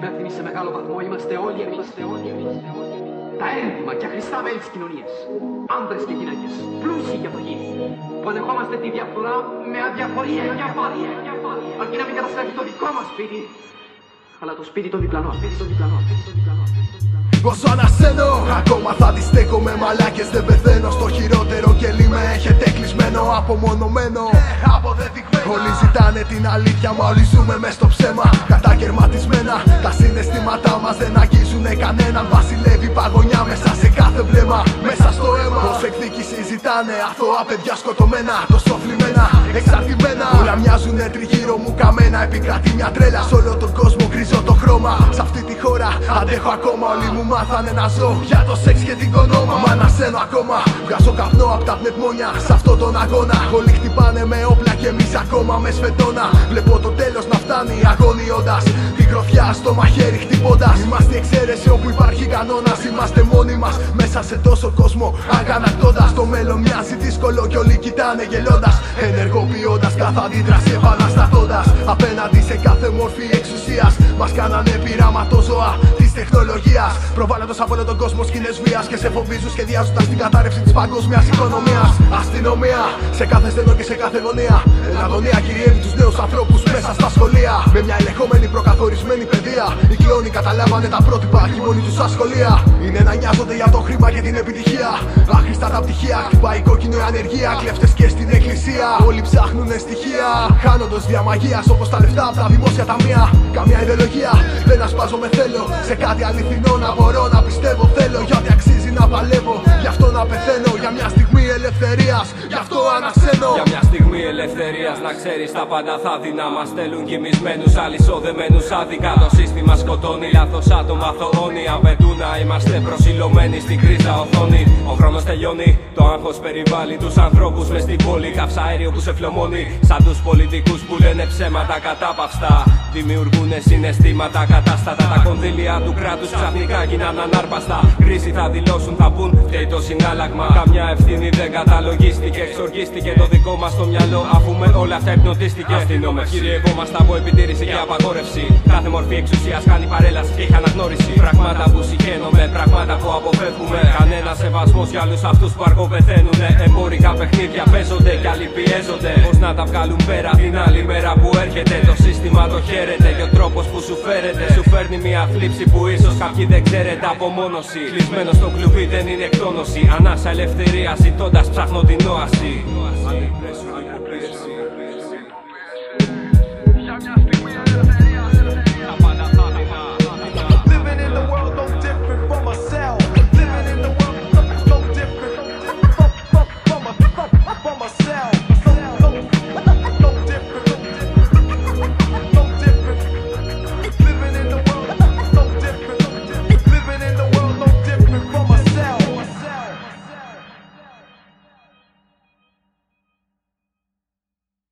υπεύθυνοι σε μεγάλο βαθμό είμαστε όλοι εμείς. Τα ένθιμα και αχρηστά μέλη της κοινωνίας. Άντρες και γυναίκες, πλούσιοι και φτωχοί. Που ανεχόμαστε τη διαφθορά με αδιαφορία και απάθεια. Αρκεί να μην καταστρέφει το δικό μας σπίτι, αλλά το σπίτι των διπλανών. Σπίτι των διπλανών. Σπίτι των διπλανών. Όσο ανασένω Ακόμα θα τη στέκω με μαλάκες δεν πεθαίνω Στο χειρότερο κελί με έχετε κλεισμένο Απομονωμένο Αποδεδειγμένο Όλοι ζητάνε την αλήθεια μα όλοι ζούμε μες στο ψέμα. Κατακαιρματισμένα Τα συναισθήματά μας δεν αγγίζουν κανέναν. Βασιλεύει παγωνιά μέσα σε κάθε βλέμμα Μέσα στο αίμα. Πως εκδίκηση ζητάνε αθώα παιδιά σκοτωμένα Τόσο φλιμμένα, εξαρτημένα. Όλα μοιάζουν τριγύρω μου καμένα Επικρατεί μια τρέλα. Σε όλο τον κόσμο γκρίζο το χρώμα. Σε αυτή τη χώρα αντέχω ακόμα. Όλοι μου μάθανε να ζω για το σεξ και την κονόμα. Μα να σένω ακόμα Βγάζω καπνό απ' τα πνευμόνια σε αυτόν τον αγώνα. Όλοι χτυπάνε με όπλα και εμείς ακόμα με σφεντόνα Βλέπω το τέλος να φτάνει αγωνιώντας. Την γροθιά στο μαχαίρι χτυπώντας. Είμαστε η εξαίρεση όπου υπάρχει κανόνας. Είμαστε μόνοι μας μέσα σε τόσο κόσμο. Αγανακτώντας το μέλλον μοιάζει δύσκολο κι όλοι κοιτάνε γελώντας. Ενεργοποιώντας κάθε αντίδραση επαναστατώντας. Απέναντι σε κάθε μορφή εξουσίας. Μας κάνανε πειραματόζωα της τεχνολογίας. Προβάλλοντας από όλο τον κόσμο σκηνές βίας Και σε φοβίζουν σχεδιάζοντας την κατάρρευση της παγκόσμιας οικονομίας. Αστυνομία σε κάθε στενό και σε κάθε γωνία. Εναγωνία κυριεύει τους meus apropos μέσα στα σχολεία. Με μια ελεγχόμενη προκαθορισμένη παιδεία. Οι κλόνοι καταλάβανε τα πρότυπα. Και μόνοι τους ασχολία Είναι να νοιάζονται για το χρήμα και την επιτυχία. Άχρηστα τα πτυχία, χτυπάει κόκκινο η ανεργία. Κλέφτες και στην εκκλησία. Όλοι ψάχνουνε στοιχεία. Χάνοντος διαμαγείας όπως τα λεφτά από τα δημόσια ταμεία. Καμία ιδεολογία. Δεν ασπάζομαι θέλω Σε κάτι αληθινό να μπορώ να πιστεύω. Θέλω Γιατί αξίζει να παλεύω. Γι' αυτό να πεθαίνω. Για μια στιγμή ελευθερίας. Γι' αυτό ανασένω Για μια στιγμή ελευθερίας να ξέρεις τα πάντα θα δει να μας στέλνουν κοιμισμένου αλυσοδεμένους άδικα. Το σύστημα σκοτώνει, λάθος άτομα θωώνει. Απαιτούν να είμαστε προσιλωμένοι στην κρίζα οθόνη. Ο χρόνος τελειώνει, το άγχος περιβάλλει τους ανθρώπους μες στην πόλη. Καυσαέριο που σε φλωμώνει. Σαν τους πολιτικούς που λένε ψέματα κατάπαυστα. Δημιουργούν συναισθήματα κατάστατα. Τα κονδύλια του κράτους ξαφνικά γίναν ανάρπαστα. Κρίση θα δηλώσουν, θα πούν, φταίει το συνάλλαγμα. Καμιά ευθύνη δεν καταλογίστηκε. Εξοργίστηκε το δικό μας το μυαλό αφού με όλα αυτά υπνοτίστηκε. Αστυνόμε, κυριευόμαστε από επιτήρηση και απαγόρευση. Κάθε μορφή εξουσίας κάνει παρέλαση και έχει αναγνώριση. Πραγμάτα που συγχαίνομαι, πράγματα που αποφεύγουμε. Κανένα σεβασμός για όλους αυτούς που αργοπεθαίνουνε. Εμπόρικα παιχνίδια παίζονται κι άλλοι πιέζονται. Πώς να τα βγάλουν πέρα; Την άλλη μέρα που έρχεται. Το σύστημα το χαίρεται και ο τρόπος που σου φέρεται. Σου φέρνει μια θλίψη που ίσως κάποιοι δεν ξέρετε. Απομόνωση. Κλεισμένο στο κλουβί δεν είναι εκτόνωση. Ανάσα ελευθερία ζητώντας ψάχνω την όαση. Αντιπρέσιο, υποπίεση.